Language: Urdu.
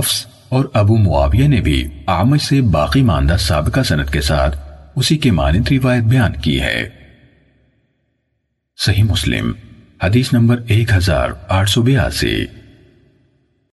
حفظ اور ابو معاویہ نے بھی عامش سے باقی ماندہ سابقہ سنت کے ساتھ اسی کے مانند روایت بیان کی ہے۔ صحیح مسلم، حدیث نمبر ایک ہزار آٹھ سو بیاسی۔